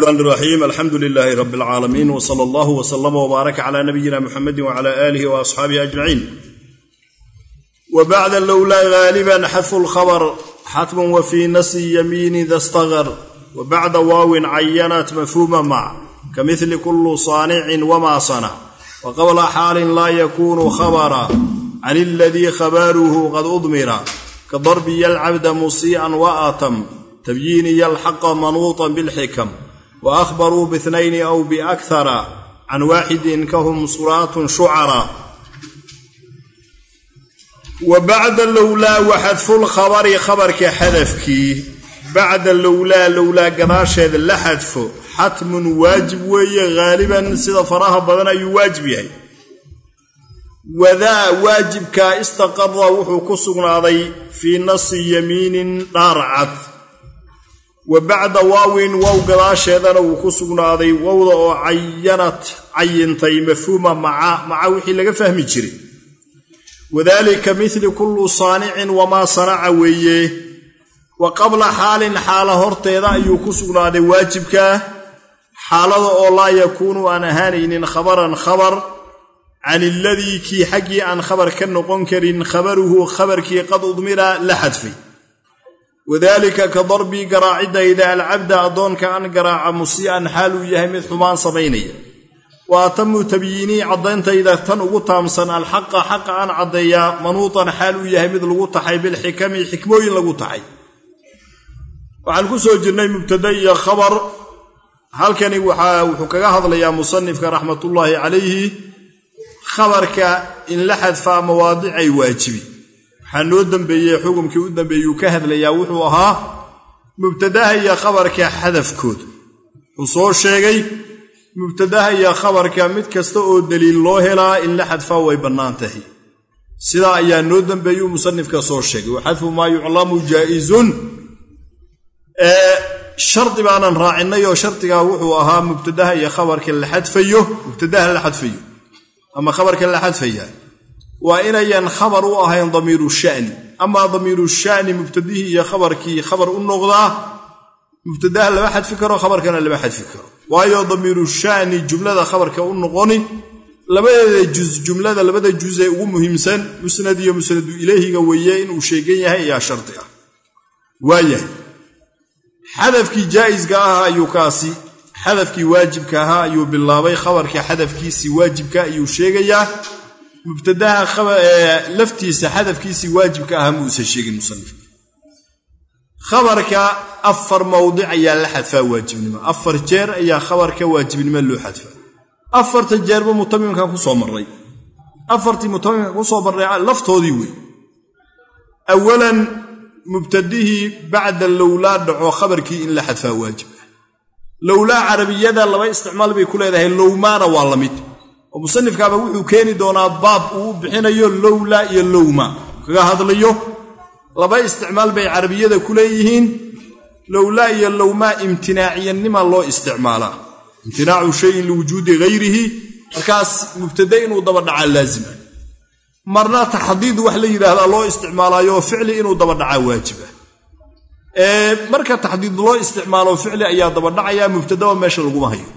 rab alcaalamiin w sala allahu w slama wbaaraka cala nabiyina muxamedi wcala aalihi wa asxaabihi ajmaciin wa bacda lowlaa gaaliban xadfu lkhabr xatmun wa fii nasi yamiini da staqar wa bacda waawin cayanat mafhuuma mac ka mili kulu saanicin wma sana wa qabla xaalin laa yakunu khabra can iladii khabaaruhu qad udmira ka darbiya alcabda musii'an wa wa ahbaruu biitnayni aw biakhara can waaxidin kahum suraatun shucara wa bacda lowlaa waxadfulkhabari khabarka xadafkii bacda lowlaa lowlaa gadaasheed la xadfo xatmun waajib weeye haaliban sida faraha badan ayuu waajib yahay wadaa waajibkaa istaqara wuxuu ku sugnaaday fii nasi yamiinin dhaarcad wa bacda waawin wow gadaasheedana wuu ku sugnaaday wowda oo cayanad cayintay mafhuuma maca maca wixii laga fahmi jiray. Wadaalika mili kullu saanicin wamaa sanaca weeye. Wa qabla xaalin xaala horteeda ayuu ku sugnaaday waajibkaa xaalada oo laa yakuunu aan ahaanaynin khabaran khabar can iladii kii xaggii aan khabar ka noqon karin khabaruhu khabarkii qad udmira la xadfay wadaalika ka darbii garaacidayda alcabda addoonka an garaaca musii'an xaal uu yahay mid xumaan samaynaya wa atamu tabyiinii caddayntayda tan ugu taamsan alxaqa xaqa aan caddeeyaa manuutan xaal uu yahay mid lagu taxay bilxikami xikmooyin lagu taxay. Waxaan ku soo jirnay mubtada iyo khabar. Halkani wuxuu kaga hadlayaa musanifka raxmatullaahi calayhi khabarka in la xadfaa mawaadicay waajibi waxaa noo dambeeyey xukumkii u dambeeyuu ka hadlayaa wuxuu ahaa mubtadaha iyo khabarka xadafkooda wuxuu soo sheegay mubtadaha iyo khabarka mid kasta oo daliil loo helaa in la xadfaa way bannaan tahay. Sidaa ayaa noo dambeeyuu musanifka soo sheegay. Wa xadfu maa yuclamu jaa'izun. Shardi baanan raacinay oo shardigaa wuxuu ahaa mubtadaha iyo khabarka la xadfayo mubtadaha la xadfayo. Ama khabarka la xadfaya waa inayan khabar u ahayn damiiru shani. Amaa damiiru shani mubtadihii iyo khabarkii khabar u noqdaa mubtadaha lama xadfi karo khabarkana lama xadfi karo. Waayo damiiru shani jumlada khabarka u noqoni labadeeda juz jumlada labada juz ee ugu muhiimsan musnad iyo musnadu ileyhiga weeye inuu sheegan yahay ayaa shardi ah. Waayahay xadafkii jaa'iska ahaa ayuu kaasi xadafkii waajibka ahaa ayuu bilaabay khabarka xadafkiisii waajibka ayuu sheegayaa mubtadaha laftiisa xadafkiisii waajibka ahaa muusan sheegin musanifka. Khabarka afar mawdic ayaa la xadfaa waajibnimo. Afar jeer ayaa khabarka waajibnimo loo xadfaa. Afarta jeerba mutamimkan ku soo marray. Afartii mutamimkan ku soo marray laftoodii wey awalan mubtadihii bacda lowlaa dhaco khabarkii in la xadfaa waajib. Ah lowlaa carabiyada laba isticmaal bay ku leedahay lowmaana waa la mid oo musanifkaaba wuxuu keeni doonaa baab uu bixinayo lowlaa iyo lowma. Kaga hadlayo laba isticmaal bay carabiyada ku leeyihiin lowlaa iyo lowmaa imtinaaciyanima loo isticmaalaa imtinaacu shayin liwujuudi hayrihi markaas mubtade inuu dabadhacaa laazima. Marna taxdiid wax la yidhaahdaa loo isticmaalaayo ficli inuu dabadhacaa waajiba. Marka taxdiid loo isticmaalo ficli ayaa dabadhacaya mubtadaba meesha laguma hayo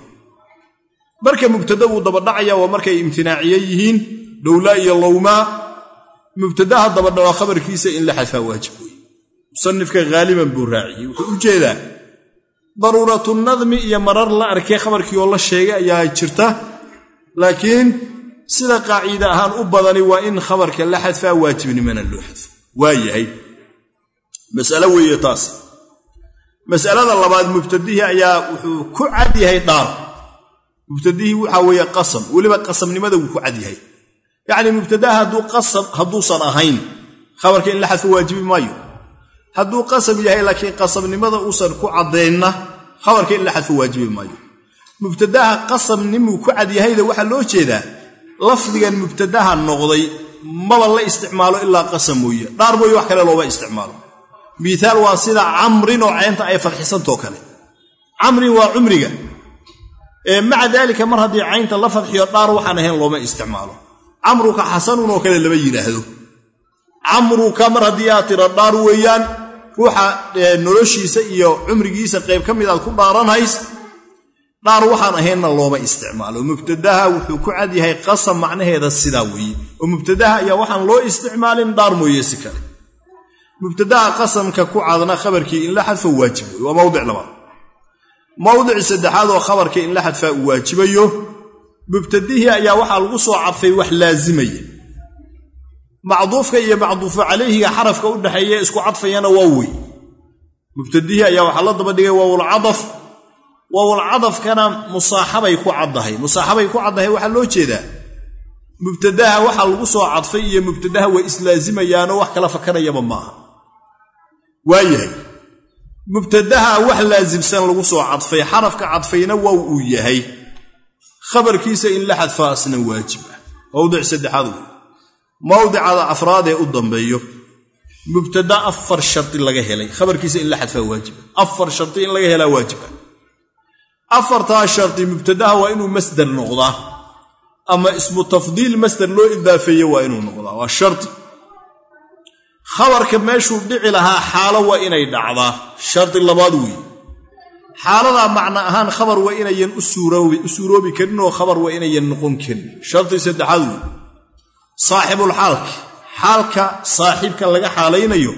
marka mubtada uu dabadhacaya waa markay imtinaaciye yihiin lowlaa iyo lowmaa mubtadaha dabadhaco khabarkiisa in la xadfaa waajib wey musanifka haaliban buu raaciyey wuxuu u jeedaa daruuratu nadmi iyo marar la arkay khabarkii oo la sheegay ayaa jirta. Laakiin sida qaaciida ahaan u badani waa in khabarka la xadfaa waajibnimana loo xadfo. Waayahay masale weeye taas masalada labaad mubtadihii ayaa wuxuu ku cad yahay dhaar mubtadihii waxaa weeye qasam. Weliba qasamnimada wuu ku cad yahay. Yacni mubtadaha hadduusan ahayn khabarka in la xadfo waajibi maayo. Hadduu qasam yahay laakiin qasamnimada uusan ku caddaynna khabarka in la xadfo waajibi maayo. Mubtadaha qasamnimuu ku cad yahayda waxaa loo jeedaa lafdigan mubtadaha noqday maba la isticmaalo ilaa qasam mooye. Dhaar mooye wax kale looma isticmaalo. Miaal waa sida camrin oo caynta ay fadxisantoo kale. Camrin waa cumriga maca daalika mar haddii caynta la fadxiyo dhaar waxaan ahayn looma isticmaalo. Camruka xasanun oo kale lama yidhaahdo. Camruka mar haddii aad tira dhaar weeyaan ruuxa noloshiisa iyo cumrigiisa qayb ka mid aad ku dhaaranhays dhaar waxaan ahaynna looma isticmaalo. Mubtadaha wuxuu ku cad yahay qasam macnaheeda sidaa weeye. Oo mubtadaha ayaa waxaan loo isticmaalin dhaar mooye si kale. Mubtadaha qasamka ku cadna khabarkii in la xadfo waajib wey waa mawdic labaad mawdic saddexaad oo khabarka in la xadfaa uu waajibayo mubtadihii ayaa waxaa lagu soo cadfay wax laazimaya. Macduufka iyo macduufu calayhiga xarafka u dhexeeya isku cadfayana waa wey mubtadihii ayaa waxaa la daba dhigay waawulcadaf waawulcadafkana musaaxabay ku caddahay. Musaaxabay ku caddahay waxaa loo jeedaa. Mubtadaha waxaa lagu soo cadfay iyo mubtadaha way islaazimayaanoo wax kala fakanayaba maaha. Waayahay mubtadaha wax laasimsan lagu soo cadfay xarafka cadfayna waa uu yahay. Khabarkiisa in la xadfaa asna waajib ah. Mawdic saddexaad wey mawdicada afraad ee u dambeeyo mubtada afar shardi laga helay. Khabarkiisa in la xadfaa waajiba afar shardi in laga helaa waajiba afartaa shardi mubtadaha waa inuu masder noqdaa ama ismu tafdiil masder loo idaafeeye waa inuu noqdaa. Waa shardi khabarka meeshuu dhici lahaa xaalo waa inay dhacdaa. Shardi labaad weeye. Xaaladaa macno ahaan khabar waa inayan u suuroobi karin oo khabar waa inayan noqon karin. Shardi saddexaad weeye. Saaxibulxaalka xaalka saaxiibka laga xaalaynayo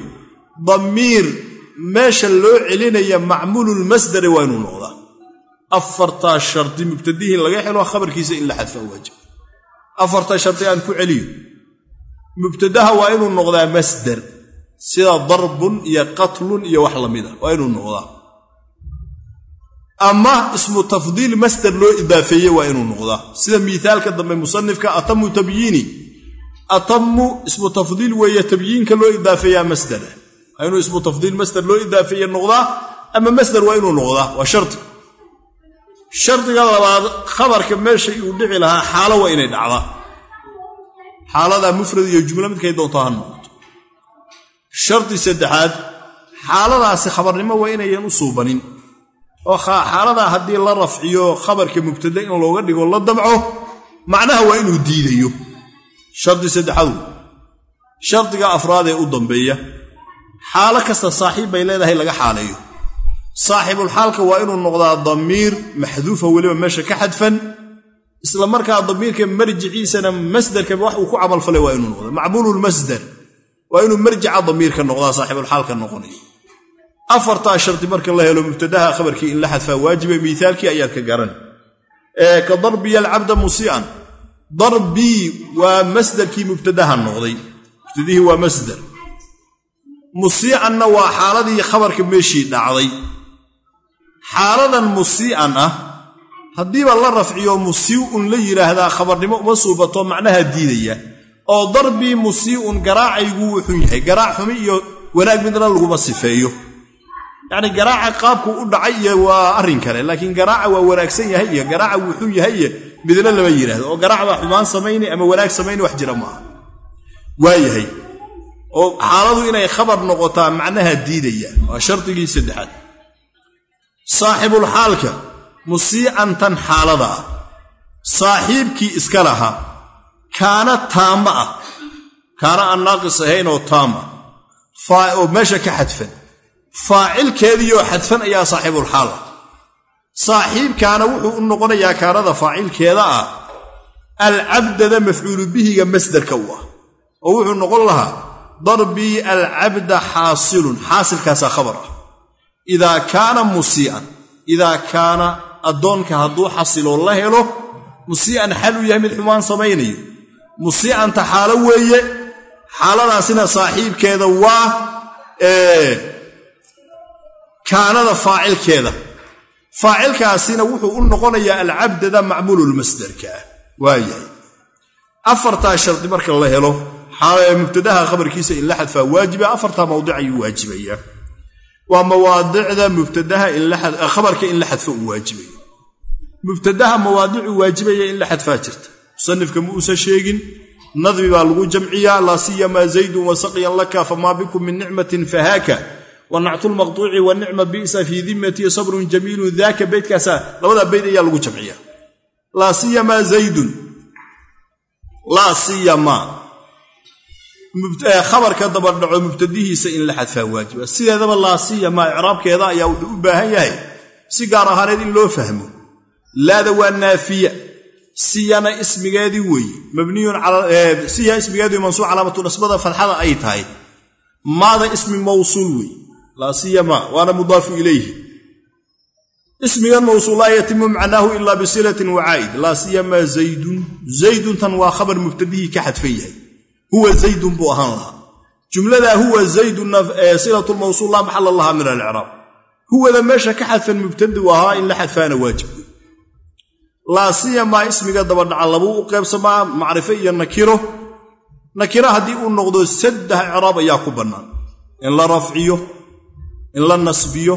damiir meesha loo celinaya macmuululmasdare waa inuu noqdaa. Afartaa shardi mubtadihii laga helo khabarkiisa in la xadfaa waajib. Afartaa shardi aan ku celiyo mubtadaha waa inuu noqdaa masdar sida darbun iyo qatlun iyo wax lamida waa inuu noqdaa. Ama ismu tafdiil masdar loo idaafeeye waa inuu noqdaa. Sida miaalka dambe musanifka atamu tabyiini. Atamu ismu tafdiil weeye tabyiinka loo idaafeeyaa masdara waa inuu ismu tafdiil masdar loo idaafeeye noqdaa ama masdar waa inuu noqdaa waa shardi. Shardiga labaad khabarka meeshay uu dhici lahaa xaalo waa inay dhacdaa xaaladaa mufrad iyo jumlo midkay doonto ha noqoto. Shardi saddexaad xaaladaasi khabarnimo waa inayan u suubanin. Oo xaaladaa haddii la rafciyo khabarka mubtada in looga dhigo la dabco macnaha waa inuu diidayo. Shardi saddexaad shardiga afraad ee u dambeeya xaalo kasta saaxiib bay leedahay laga xaaleeyo. Saaxibulxaalka waa inuu noqdaa damiir maxduufa weliba meesha ka xadfan isla markaa damiirka marjiciisana masderka wax uu ku camalfalay waa inuu noqdaa macmuululmasder waa inuu marjica damiirka noqdaa saaxibulxaalka noqonaya. Afartaa shardi marka la helo mubtadaha khabarkii in la xadfaa waajiba miaalkii ayaad ka garan. Ka darbiya alcabda musii'an. Darbii waa masderkii mubtadaha noqday. Mubtadihii waa masder. Musiicanna waa xaaladii khabarka meeshii dhacday. Xaaladan musii'an ah haddiiba la rafciyo musii'un la yidhaahdaa khabarnimo uma suubato macnaha diidaya oo darbii musii'un garaacaygu wuxuu yahay. Garaac xumi iyo wanaag midna laguma sifeeyo. Yacni garaaca qaabku u dhacay iyo waa arrin kale laakiin garaaca waa wanaagsan yahay iyo garaaca wuxuu yahay iyo midna lama yidhahdo oo garaac baa xumaan samayni ama wanaag samayni wax jira maaha. Waayahay oo xaaladu inay khabar noqotaa macnaha diidaya waa shardigii saddexaad. Saaxibulxaalka musiicantan xaalada ah. Saaxiibkii iska lahaa. Kaana taama ah. Kaana aan naaqis ahayn oo taam ah oo meesha ka xadfan. Faacilkeediioo xadfan ayaa saaxibulxaal ah. Saaxiibkaana wuxuu u noqonayaa kaanada faacilkeeda ah. Alcabdada mafcuulu bihiga masdarka u ah. Oo wuxuu noqon lahaa darbii alcabda xaasilun. Xaasilkaasaa khabar ah. Idaa kaana musii'an idaa kaana addoonka hadduu xasiloo la helo musii'an xal uu yahay mid xumaan samaynayo. Musii'anta xaalo weeye xaaladaasina saaxiibkeeda waa kaanada faacilkeeda. Faacilkaasina wuxuu u noqonayaa alcabdada macmuululmasdarka ah waayahay. Afartaa shardi marka la helo mubtadaha khabarkiisa in la xadfaa waajiba afartaa mawdic ayuu waajibayaa waa mawaadicda mubtadaha khabarka in la xadfo uu waajibayo mubtadaha mawaadicuu waajibaya in la xadfaa jirta. Musanifka ma uusa sheegin nadmi baa lagu jamciyaa laa siyamaa zaydun wasaqyan laka famaa bikum min nicmatin fahaaka wanactu lmaqtuuci wanicma bisa fii dimatii sabrun jamiilun daaka beydkaasaa labadaa beyd ayaa lagu jamciyaa. Laa siyamaa zaydun. Laa siyamaa khabarka dabadhaco mubtadihiisa in la xadfaa waajiba sideedaba laa siyamaa icraabkeeda ayaa wuxuu u baahan yahay si gaar ahaaneed in loo fahmo. Laada waa naafiya. Siyana ismigeedii weeye mabniyun siya ismigeedii mansuub calaamatu nasbada fadxada ay tahay. Maada ismi mawsuul wey laa siyama waana mudaafu ilayhi. Ismigan mawsuul laa yatimu macnaahu ilaa bisilatin wacaa'id laa siyamaa zaydun. Zayduntan waa khabar mubtadihii ka xadfan yahay huwa zaydun buu ahaan lahaa. Jumladaa huwa zaydunna silatulmawsuul laa maxala lahaa min alcraab huwada meesha ka xadfan mubtadiu ahaa in la xadfaana waajib. Laa siyamaa ismiga dabadhaca labuu u qaybsamaa macrifo iyo nakiro. Nakiro haddii uu noqdo saddex icraab ayaa ku bannaan. In la rafciyo in la nasbiyo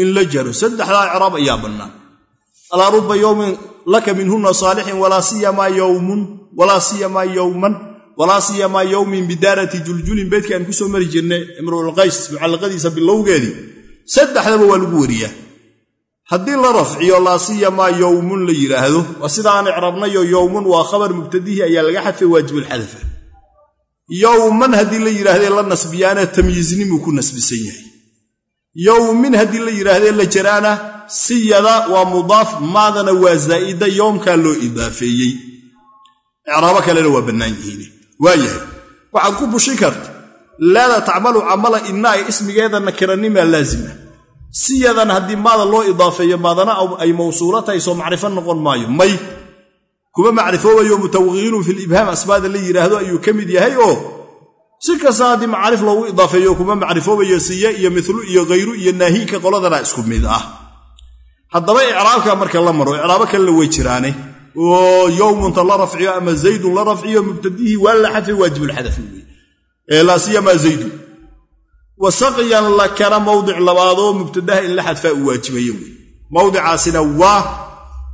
in la jaro. Saddexdaa icraab ayaa bannaan. Alaa ruba yowmin laka minhuna saalixin walaa siyamaa yowman walaa siyamaa yowmin bidaarati juljulin beydka aan ku soo mari jirnay imruulqays mucallaqadiisa bilowgeedii saddexdaba waa lagu wariyaa. Haddii la rafciyo laa siyamaa yowmun la yidhaahdo waa sida aan icraabnayo yowmun waa khabar mubtadihii ayaa laga xadfay waajibulxadafa yowman haddii la yidhaahdee la nasbiyaana tamyiiznimuu ku nasbisan yahay. Yowmin haddii la yidhaahdee la jaraana siyada waa mudaaf maadana waa zaa'ida yoomkaa loo idaafeeyey. Icraabo kalena waa bannaan yihiin waayahay. Waxaad ku bushin karta laada tacmalu camala inna ay ismigeeda nakiranimaa laazima. Siyadan haddii maada loo idaafeeyo maadana ay mawsuulo tahay soo macrifo noqon maayo. May kuma macrifoobayo mutawaqiilun filibhaam asmaada la yidhaahdo ayuu ka mid yahay oo si kasta haddii macaarif loogu idaafeeyo kuma macrifoobayo siye iyo milu iyo khayru iyo naahiika qoladana isku mid ah. Haddaba icraabka marka la maro icraabo kalena way jiraane oo yowmunta la rafciyo ama zaydun la rafciyo mubtadihii waa la xadfay waajibulxadaf laa siyamaa zaydun wa saqyan la kana mawdic labaadoo mubtadaha in la xadfaa uu waajibayo wey mawdicaasina waa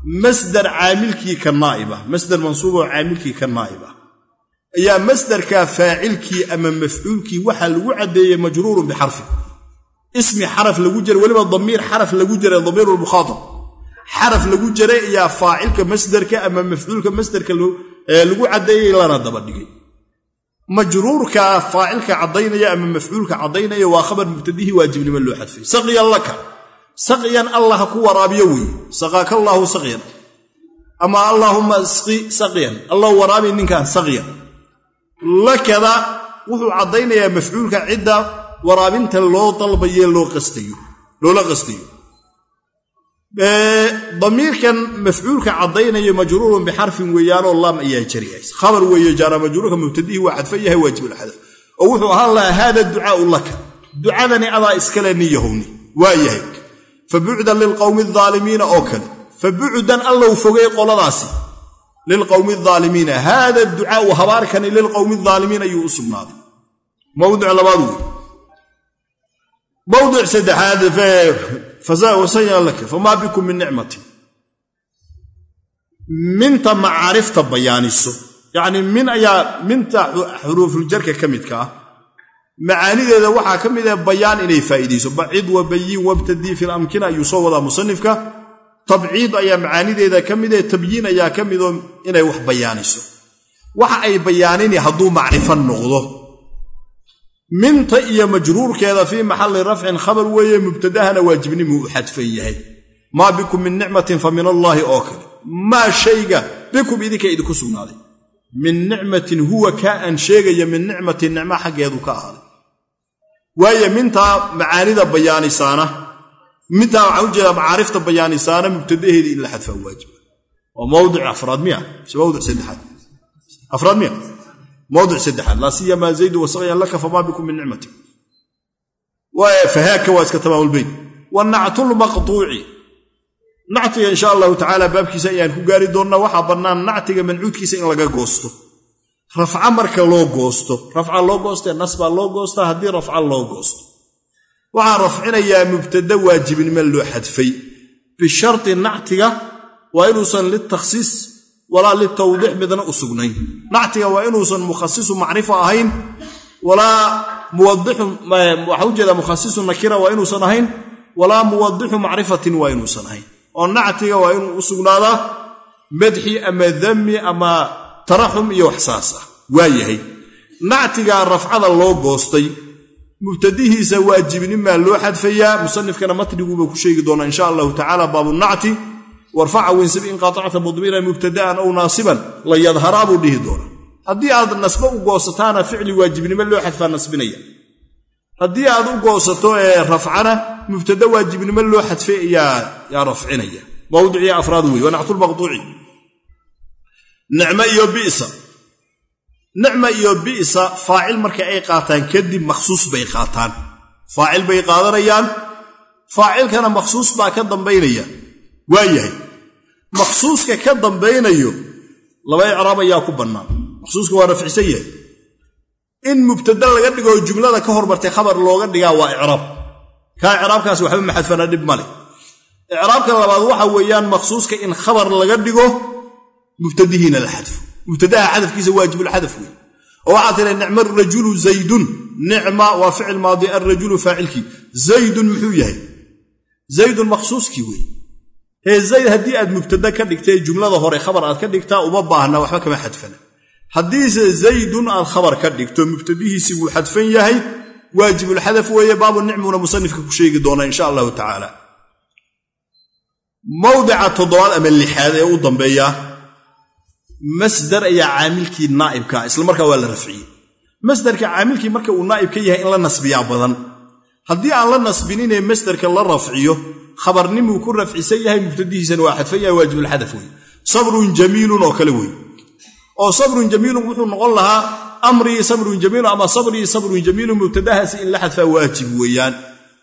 masdar caamilkii ka naa'iba masdar mansuuboo caamilkii ka naa'iba ayaa masdarka faacilkii ama mafcuulkii waxaa lagu caddeeyey majruurun bixarfin ismi xaraf lagu jiray weliba damiir xaraf xaraf lagu jiray ayaa faacilka masdarka ama mafcuulka masdarka lagu caddeeyey lana daba dhigay. Majruurka faacilka caddaynaya ama mafcuulka caddaynaya waa khabar mubtadihii waajibnimo loo xadfay. Saqyan laka. Saqyan allah ku waraabiyo weeye saqaaka allaahu saqyan ama allaahumma isqi saqyan allah waraabi ninkan saqyan lakada wuxuu caddaynayaa mafcuulka cidda waraabinta loo dalbaye loo qastayo loola qastayo damiirkan mafcuulka caddaynayo majruurun bixarfin weeyaanoo laam ayaa jariyays. Khabar weeye jaara majruurka mubtadihii waa xadfan yahay waajibulxadaf oo wuxuu ahaan lahaa haada ducaau laka. Ducadani adaa iskale nin yahowni waa yahay. Fa bucdan lilqowmi aalimiina oo kale. Fa bucdan allow fogay qoladaasi. Lilqowmi aalimiina haada ducaau habaarkani lilqowmi aalimiin ayuu wasanya laka famaa bikum min nicmatin minta macaarifta bayaaniso yacnii min ayaa minta xuruufuljarka ka midka ah macaanideeda waxaa ka mid ah bayaan inay faa'iidayso bacid wa bayin wabtadii fi lamkina ayuu soo wadaa musanifka tabciid ayaa macaanideeda ka mid ah tabyiin ayaa ka midoo inay wax bayaaniso waxa ay bayaanini hadduu macrifo noqdo minta iyo majruurkeeda fii maxalli rafcin khabar weeye mubtadahana waajibnimuu u xadfan yahay. Maa bikum min nicmatin fa min allaahi oo kale. Maa shayga bikum idinka idinku sugnaaday. Min nicmatin huwa kaa aan sheegaya min nicmatin nicmo xaggeedu ka ahaaday. Waaye mintaa macaanida bayaanisaana mintaa waxaan u jeedaa macaarifta bayaanisaana mubtadaheedii in la xadfaa waajiba waa mawdic afraad miya? Mise mawdic saddexaad? Afraad miya mawdic saddexaad laa siyamaa zaydu wasaqyan laka famaa bikum min nicmatin fahaaka waa iska tamaamulbeyt wanactulmaqtuuci nactiga insha allahu tacaala baabkiisa ayaan ku gaari doonnaa waxaa bannaan nactiga mancuudkiisa in laga goosto. Rafca marka loo goosto rafca loo goostee nasbaa loo goostaa haddii rafca loo goosto. Waxaan rafcinayaa mubtada waajibnimo loo xadfay. Bisharti nactiga waa inuusan litakhsiis walaa litawdiix midna u sugnayn. Nactiga waa inuusan mukhasisu macrifo ahayn walaa muwadixu waxaa u jeedaa mukhasisu nakira waa inuusan ahayn walaa muwadixu macrifatin waa inuusan ahayn. Oo nactiga waa inuu u sugnaadaa madxi ama dami ama taraxum iyo wax saas ah. Waa yahay. Nactigaa rafcada loo goostay mubtadihiisa waajibnimaa loo xadfayaa musanifkana matniguuba ku sheegi doonaa insha allahu tacaala baabunacti warfaca winsib in qaطacta mudmiran mubtada'an ow naasiban la yadharaa buu dhihi doonaa. Haddii aad nasbo u goosataana ficli waajibnimo loo xadfaa nasbinaya. Haddii aad u goosato ee rafcana mubtada waajibnimo loo xadfay yaa rafcinaya. Mawdicii afraad wey waa nactulmaqduuci iyo bisa. Nicma iyo bi'sa faacil marka ay qaataan kadib makhsuus bay qaataan. Faacil bay qaadanayaan. Faacilkana makhsuus baa ka dambaynaya waa yahay makhsuuska ka dambaynayo laba icraab ayaa ku bannaan. Makhsuuska waa rafcisan yahay. In mubtada laga dhigo jumlada ka hormartay khabar looga dhigaa waa icraab. Kaa icraabkaas waxba maxadfana dhib male icraabka labaad waxa weeyaan makhsuuska in khabar laga dhigo mubtadihiina la xadfo. Mubtadaha xadafkiisa waajibulxadaf wey oo waxaa tira nicma rajulu zaydun. Nicma waa ficil maadi alrajulu faacilkii. Zaydun muxuu yahay? Zaydun makhsuuskii wey hee zayd haddii aad mubtada ka dhigtay jumlada hore khabar aad ka dhigtaa uma baahna waxba kama xadfana haddiise zaydun aad khabar ka dhigto mubtadihiisi wuu xadfan yahay. Waajibulxadaf weeye baabu nicmuna musanifka ku sheegi doonaa insha allahu tacaala. Mawdica toddobaad ama lixaad ee u dambeeya masdar ayaa caamilkii naa'ibka isla markaa waa la rafciyey. Masdarka caamilkii marka uu naa'ib ka yahay in la nasbiyaa badan. Haddii aan la nasbininee masdarka la rafciyo khabarnimuu ku rafcisan yahay mubtadihiisana waa xadfan yahay waajibulxadaf wey sabrun jamiilun oo kale wey oo sabrun jamiilun wuxuu noqon lahaa amrii sabrun jamiilun ama sabrii sabrun jamiilun mubtadahaasi in la xadfaa waajib weeyaan.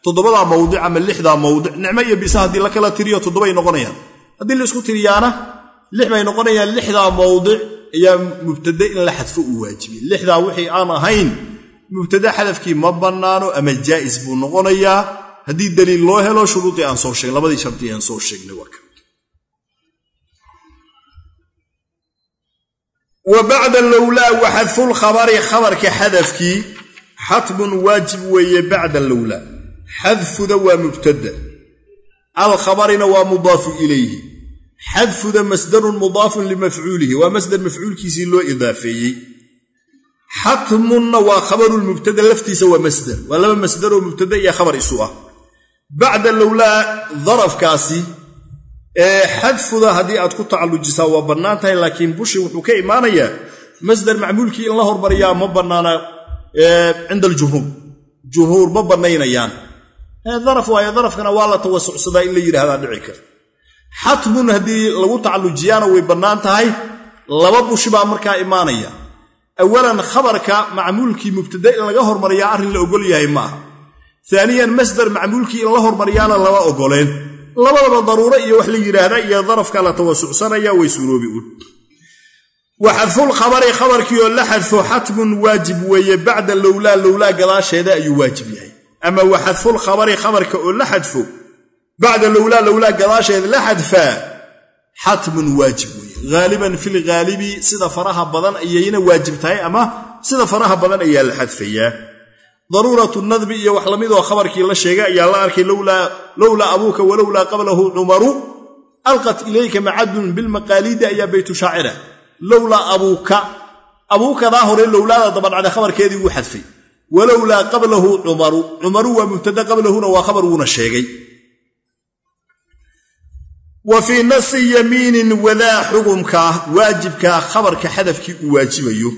Toddobadaa mawdic ama lixdaa mawdic nicmo iyo bisa haddii la kala tiriyo toddobay noqonayaan. Haddii la isku tiriyaana lix bay noqonayaan lixdaa mawdic ayaa mubtade in la xadfo uu waajibiyey. Lixdaa wixii aan ahayn mubtade xadafkii ma bannaano ama jaa'is buu noqonayaa haddii daliil loo helo shuruudii aan soo sheegn labadii shardi aan soo sheegnay waa ka wa bacda lowlaa wa xadfulkhabari khabarka xadafkii xatmun waajib weeye bacda lowlaa xadfuda waa mubtada. Alkhabarina waa mudaafu ilayhi. Xadfuda masdarun mudaafun limafcuulihi. Waa masdar mafcuulkiisii loo idaafeeyey. Xatmunna waa khabarulmubtada laftiisa waa masdar. Waa laba masdaroo mubtada iyo khabar isu ah bacda lowlaa darafkaasi xadfuda haddii aad ku tacallujisaa waa bannaan tahay laakiin bushi wuxuu ka imaanayaa masdar macmuulkii in la hormariyaa ma bannaana cinda aljumhuur jumhuur. Ma bannaynayaan. Daraf waayo darafkana waa la tawasucsadaa in la yidhaahdaa dhici kara. Xatmun haddii lagu tacallujiyaana way bannaan tahay laba bushi baa markaa imaanaya. Awalan khabarka macmuulkii mubtada in laga hormariyaa arrin la ogol yahay maaha aaniyan masdar macmuulkii in la hormariyaana lama ogoleen labadaba daruuro iyo wax la yidhaahda iyo darafka la tawasucsanaya way suuroobi un wa xadfulkhabari khabarkii oo la xadfo xatmun waajib weeye bacda lowlaa lowlaa gadaasheeda ayuu waajib yahay. Ama wa xadfulkhabari khabarka oo la xadfo bacda lowlaa lowlaa gadaasheeda la xadfaa xatmun waajib weeye. Haaliban fil haalibi sida faraha badan ayayna waajib tahay ama sida faraha badan ayaa la xadfayaa daruuratu nadbi iyo wax lamidoo khabarkii la sheegay ayaa la arkay lowlaa abuuka walowlaa qablahu cumaru alqat ilayka macadun bilmaqaaliidi ayaa baytu shaacira. Lowlaa abuuka abuukadaa hore lowlaada dabadhacda khabarkeedii wuu xadfay. Walowlaa qablahu cumaru cumaru waa mubtada qablahuna waa khabar wuuna sheegay. Wa fii nasi yamiinin wadaa xugumkaa waajibkaa khabarka xadafkii uu waajibayo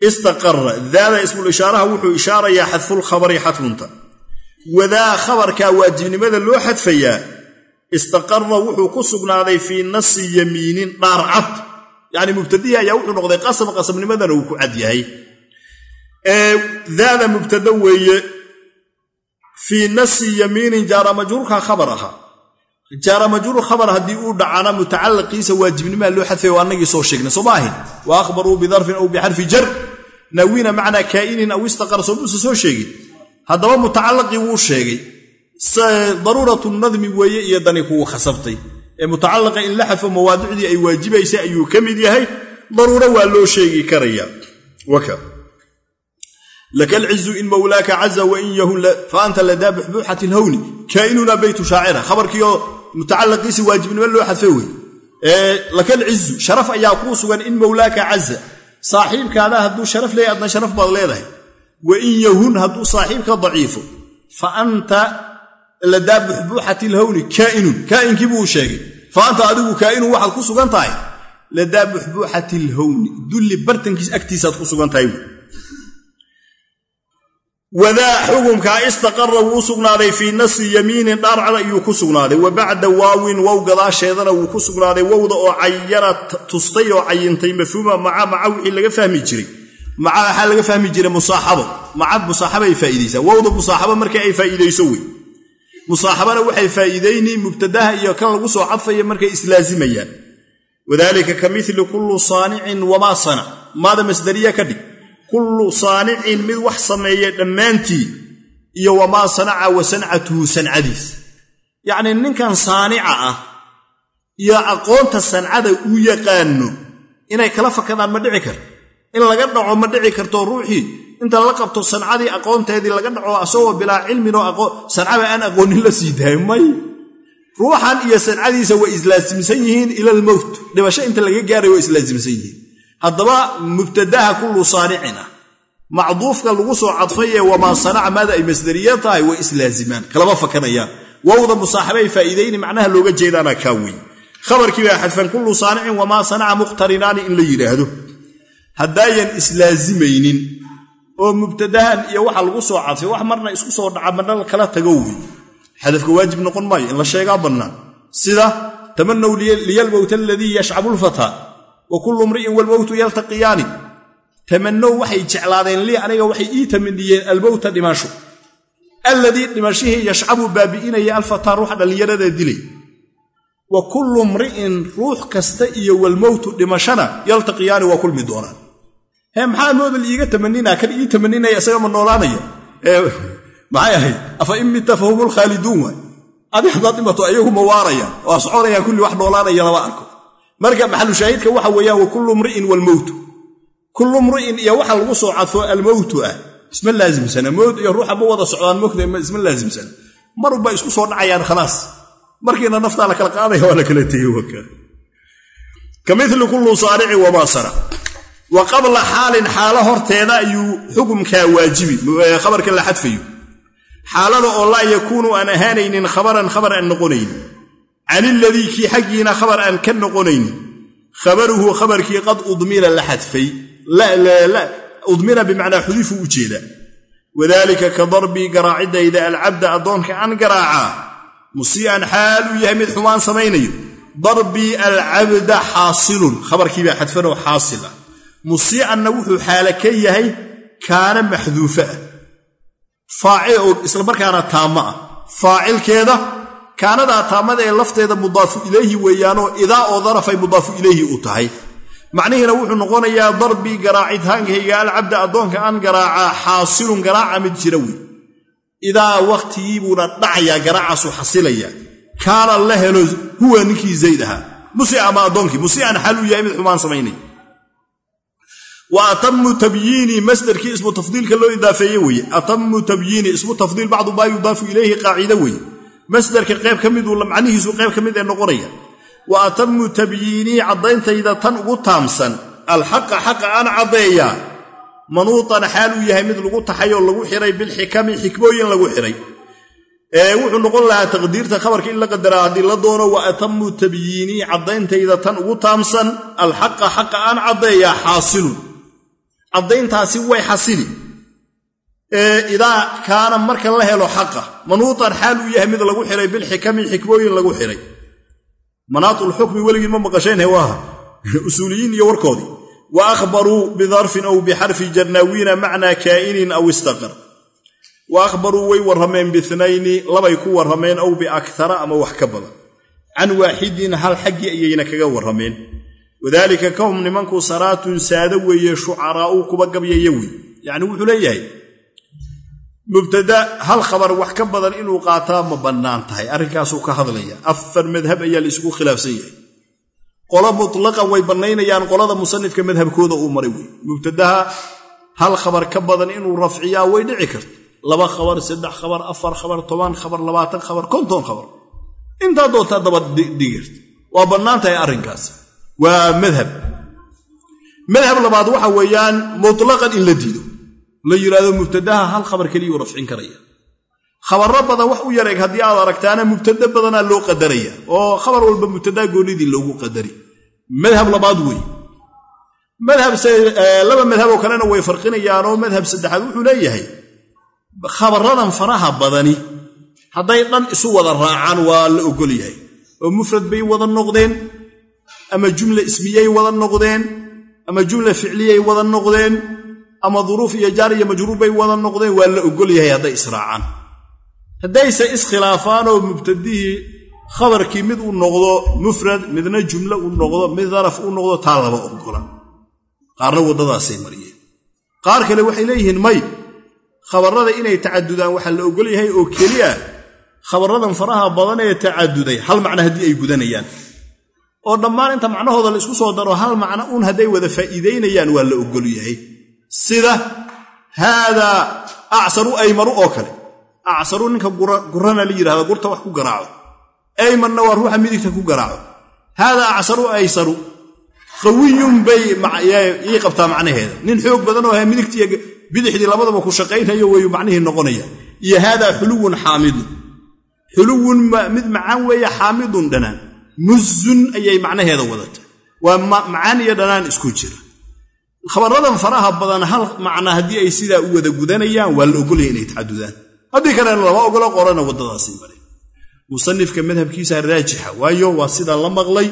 istaqara daada ismulishaaraha wuxuu ishaarayaa xadfulkhabari xatmunta wadaa khabarkaa waajibnimada loo xadfayaa istaqara wuxuu ku sugnaaday fii nasi yamiinin dhaar cad. Yacni mubtadihii ayaa wuxuu noqday qasab qasabnimadana uu ku cad yahay. Daada mubtada weeye fii nasi yamiinin jaara majruurka khabar ahaa jaara majruur khabar haddii uu dhacana mutacalaqiisa waajibnimaa loo xadfaya waa annagii soo sheegnay. Soo ma ahayn? Wa akhbaruu bidarfin aw bixarfi jar nawina macnaa kaa'inin aw istaqara soo muusa soo sheegin. Haddaba mutacalaqii wuu sheegay. Daruuratu nadmi weeye iyo dani khasabtay. Ee mutacalaqa in la xadfo mawaadicdii ay waajibaysay ayuu ka mid yahay daruuro waa loo sheegi karaya. Laka alcizu in mawlaaka caza wain yahun fa anta ladaa buxbuuxati lhawni kaa'inuna baytu shaacira. Khabarkiioo mutacalaqiisi waajibnimo loo xadfay wey laka alcizu sharaf ayaa kuu sugan in mawlaaka caza saaxiibkaada hadduu sharaf leeyahy adna sharaf baad leedahay. Wain yahun hadduu saaxiibka daciifo. Fa anta ladaa buxbuuxati lhawni kaa'inun. Kaa'inkii buu sheegay. Fa anta adigu kaa'inun waxaad ku sugan tahay. Ladaa buxbuuxati lhowni dulli bartankiis agtiisaad ku sugan tahay wadaa xukumkaa istaqara wuu sugnaaday fii nasi yamiinin dhaarcad ayuu ku sugnaaday wa bacda waawin wow gadaasheedana wuu ku sugnaaday wowda oo cayana tustay oo cayintay mafhuuma maca maca wixii laga fahmi jiray. Maca waxaa laga fahmi jiray musaaxabo. Ay faa'iidaysaa. Wowda musaaxabana waxay faa'iidayni mubtadaha iyo kan lagu soo cadfaya markay islaazimayaan. Wadaalika ka mili kullu saanicin wamaa sana. Maada masdariya ka dhig kullu saanicin mid wax sameeya dhammaantii iyo wamaa sanaca wa sancatuhu sancadiis yacnii ninkan saanica ah iyo aqoonta sancada uu yaqaano inay kala fakadaan ma dhici karto. In laga dhaco ma dhici karto ruuxii. Inta la qabto sancadii aqoonteedii laga dhaco asagoo bilaa cilminoo sancaba aan aqoonin la sii dahay may. Ruuxan iyo sancadiisa way islaasimsan yihiin ila almowt dhibasho inta laga gaaray way islaasimsan yihiin haddaba mubtadaha kullu saanicin ah macduufka lagu soo cadfay ee wamaa sanaca maada ay masdariya tahay way islaazimaan kalama fakanayaan. Wowda musaaxabay faa'iidayni macnaha looga jeedaana kaa wey khabarkii baa xadfan kullu saanicin wamaa sanaca muqhtarinaani in la yidhaahdo. Haddaayan islaazimaynin oo mubtadahan iyo waxa lagu soo cadfay wax marna isku soo dhaca marna la kala tago wey xadafka waajib noqon maayo yashcabu lfataa wa kullu mri'in walmowtu yaltaqiyaani. Tamanow waxay jeclaadeen lii aniga waxay ii tamaniyeen almowta dhimasho. Alladii dhimashihii yashcabu baabi'inaya alfataa ruuxa dhallinyarada dilay. Wa kullu mri'in ruux kasta iyo walmowtu dhimashana yaltaqiyaani waa kulmi doonaan. Hee maxaa moodal iiga tamaninaa kan ii tamaninaya isaga ma noolaanaya maxay ahayd? Afa in mita fahum lkhaaliduun waay. Adi haddaad dhimato ayagu ma waarayaan. Waa soconayaan wax noolaanaya lama arko marka maxalushaahidka waxa weeyaan wa kullu mri'in walmowtu kullu mri'in iyo waxa lagu soo cadfo almowtu ah. Isma laasimsana mowd iyo ruuxa ma wada socdaan mogta isma laasimsana marunba isku soo dhacayaan khalaas. Markiina naftaa la kala qaadaya waa la kala tegey waka ka mili kullu saarici wamaa sara. Wa qabla xaalin xaalo horteeda ayuu xukumkaa waajibi khabarka la xadfayo. Xaalada oo laa yakuunu aan ahaanaynin khabaran khabar aan noqonaynin can iladii kii xaggiina khabar aan ka noqonaynin khabaruhu khabarkii qad udmina la xadfay udmina bimacnaa xudifu u jeeda. Wadaalika ka darbii garaacidayda alcabda addoonka aan garaacaa musii'an xaal uu yahay mid xumaan samaynayo. Darbii alcabda xaasilun khabarkiibaa xadfanoo xaasil ah. Musii'anna wuxuu xaala ka yahay kaana maxduufa ah isla markaana taama ah. Faacilkeeda kaanadaa taamada ee lafteeda mudaafu ilayhi weeyaanoo idaa oo darafay mudaafu ilayhi u tahay. Macnihiina wuxuu noqonayaa darbii garaacitaankayga alcabda addoonka aan garaacaa xaasilun garaaca mid jira wey idaa wakhtigiibuuna dhacayaa garaacaasu xasilaya. Kaana la helo huwa ninkii zayd ahaa. Musi ama addoonkii musii'an xal uu yahay mid xumaan samaynaya wa atamu tabyiini masdarkii ismu tafdiilka loo idaafeeye weeye. Atamu tabyiini ismu tafdiil bacdu maa yudaafu ilayhi qaacida weeye masdarka qayb ka miduu macnihiisu qayb ka mid ee noqonaya. Wa atamu tabyiinii caddayntayda tan ugu taamsan. Alxaqa xaqa aan caddeeyaa manuutan xaal uu yahay mid lagu taxay oo lagu xiray bilxikami xikmooyin lagu xiray. Wuxuu noqon lahaa taqdiirta khabarka in la qadaraa haddii la doono wa atamu tabyiinii caddayntayda tan ugu taamsan. Alxaqa xaqa aan caddeeyaa xaasilun caddayntaasi way xasili idaa kaana marka la helo xaqa manuutan xaal uu yahay mid lagu xiray bilxikami xikmooyin lagu xiray. Manaatulxukmi weligiin ma maqasheen hewaaha usuuliyiin iyo warkoodii. Wa akhbaruu bidarfin aw bixarfi jarnaawiina macnaa kaa'inin aw istaqar wa akhbaruu way warrameen biinayni labay ku warrameen aw biaktara ama wax ka badan. Can waaxidin hal xaggii ayayna kaga warrameen. Wadaalika kahum nimanku saraatun saado weeye shucaraa'u kuba gabyaya wey wuxuu leeyahay mubtada hal khabar wax ka badan inuu qaataa ma bannaan tahay. Arrinkaasuu ka hadlaya. Afar madhab ayaa la isugu khilaafsan yahay. Qolo mutlaqan way bannaynayaan qolada musanifka madhabkooda uu maray wey mubtadaha hal khabar ka badan inuu rafciyaa way dhici karta laba khabar saddex khabar afar khabar toban khabar labaatan khabar konton khabar. Intaa doontaa daba dhigirta waa bannaan tahay arrinkaas. Waa madhab. Madhab labaad waxa weeyaan in la diido la yidhaahdo mubtadaha hal khabar keliyuu rafcin karaya. Khabarro badan wax u yareeg haddii aad aragtaana mubtada badanaa loo qadaraya oo khabar walba mubtadaa goonidii loogu qadari. Madhab labaad wey laba madhaboo kalena way farqinayaanoo madhab saddexaad wuxuu leeyahay khabaradan faraha badani hadday dhan isu wada raacaan waa la ogol yahay oo mufrad bay wada noqdeen ama jumla ismiyay wada noqdeen ama jumla ficliyay wada noqdeen ama duruuf iyo jaar iyo majruur bay wada noqdeen waa la ogol yahay hadday israacaan. Haddayse iskhilaafaanoo mubtadihii khabarkii mid uu noqdo mufrad midna jumlo uu noqdo mid daraf uu noqdo taa laba ogola qaarna waddadaasay mariyeen. Qaar kale waxay leeyihiin may khabarrada inay tacadudaan waxaa la ogol yahay oo keliya khabaradan faraha badan ee tacaduday hal macno haddii ay gudanayaan. Oo dhammaan inta macnahooda la isku soo daro hal macno uun hadday wada faa'iidaynayaan waa la ogol yahay sida haadaa acsaru aymaru oo kale. Acsaru ninka gurana la yidhahdo gurta wax ku garaaco. Aymanna waa ruuxa midigta ku garaaco. Haadaa acsaru aysaru qawiyun bay qabtaa macnaheeda. Nin xoog badan oo midigtiiyo bidixdii labadaba ku shaqaynayo weyu macnihii noqonaya. Iyo haadaa xuluwun xaamidun. Xuluwun mid macaan weeye xaamidun dhanaan. Muzun ayay macnaheeda wadata waa macaan iyo dhanaan isku jira khabaradan faraha badan hal macna haddii ay sidaa u wada gudanayaan waa la ogolyahay inay tacadudaan haddii kalena lama ogolo qorana waddadaasay mareen musanifka madhabkiisa raajixa waayo waa sidaa la maqlay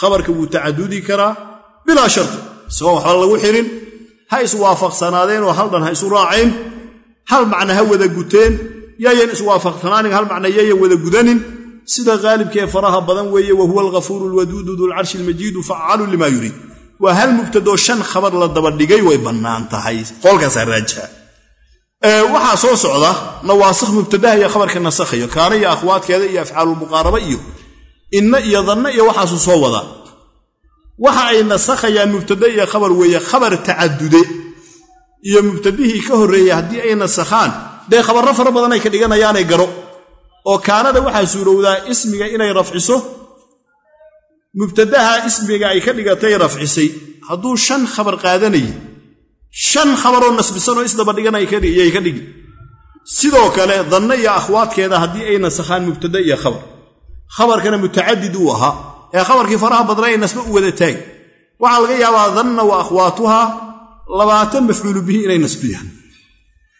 khabarka wuu tacadudi karaa bilaa sharti isagoon waxba lagu xirin ha iswaafaqsanaadeen oo hal dhan ha isu raacayn hal macna ha wada guteen yaayan iswaafaqsanaanin hal macna yaayan wada gudanin sida qaalibkee faraha badan weeye wa huwa alghafuuru alwaduudu dulcarshi almajiidu facalu limaa yuriid waa hal mubtadoo shan khabar la dabadhigay way bannaan tahay. Qolkaasaa raajixa waxaa soo socda nawaasikh mubtadaha iyo khabarka nasakhayo kaana iyo akhwaadkeeda iyo afcaalulmuqaaraba iyo inna iyo danna iyo waxaasuu soo wadaa waxa ay nasakhayaan mubtada iyo khabar weeye khabar tacadude iyo mubtadihii ka horreeyey haddii ay nasakhaan dee khabarro fara badan ay ka dhiganayaanay garo. Oo kaanada waxaa suurowdaa ismiga inay rafciso mubtadaha ismiga ay ka dhigatay rafcisay. Hadduu shan khabar qaadanayay shan khabaroo nasbisanoo isdabadhiganayay ka dhigi. Sidoo kale danna iyo akhwaadkeeda haddii ay nasakhaan mubtada iyo khabar. Khabarkana mutacadid uu ahaa. Ee khabarkii faraha badna ay nasbe u wada taag waxaa laga yaabaa danna wa akhwaatuhaa labaatan mafcuulu bihi inay nasbiyaan.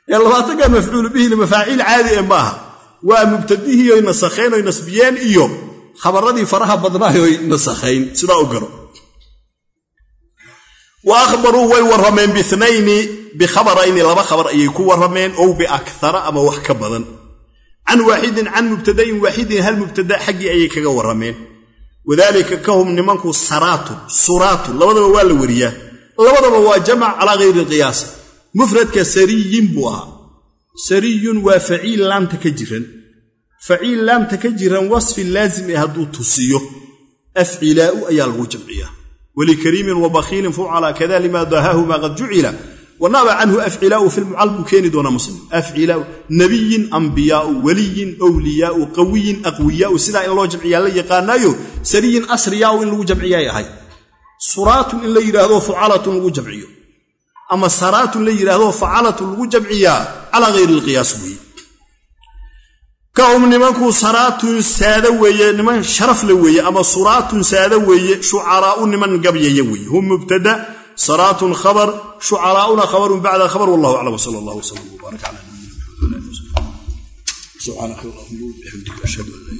Ee labaatanka mafcuulu bihina mafaaciil caadi e maaha waa mubtadihii oy nasakheen oy nasbiyeen iyo khabaradii faraha badnaayo oy nasakhayn sidaa u garo wa akhbaruu way warrameen biinayni bikhabarayni laba khabar ayay ku warrameen ow biakara ama wax ka badan. Can waaxidin can mubtadain waaxidin hal mubtada xaggii ayay kaga warrameen. Wadaalika kahum nimanku saraatun suraatun labadaba waa la weriyaa labadaba waa jamac calaa hayri qiyaas. Mufradka sariyin buu ahaa. Sariyun waa faciil laamta ka jiran faciil laamta ka jiran wasfi laazim ee hadduu tusiyo afcilaa'u ayaa lagu jamciyaa walikariimin wa bakhiilin fucala kada lima dahaahu maa qad jucila wanaaba canhu afcilaau fi lmucal buu keeni doonaa muslim. Afcilaau nabiyin ambiyaau waliyin wliyaau qawiyin aqwiyaau sidaa in loo jamciyaa la yaqaanaayo sariyin asriyaau in lagu jamciyaay ahay suraatun in la yidhaahdo fucalatun lagu jamciyo. Ama saraatun la yidhaahdo facalatun lagu jamciyaa calaa hayri lqiyaas weeye kahum nimanku saraatun saada weeye niman sharafle weeye ama suraatun saada weeye shucaraau niman gabyaya weeye. Hum mubtada saraatun khabar shucaraa'una khabarun bacda khabar wallahu aclam wsala allah wslam wbaarak cala nabiyina maxamed subxaanaka allahuma wabixamdika ashhadu an laa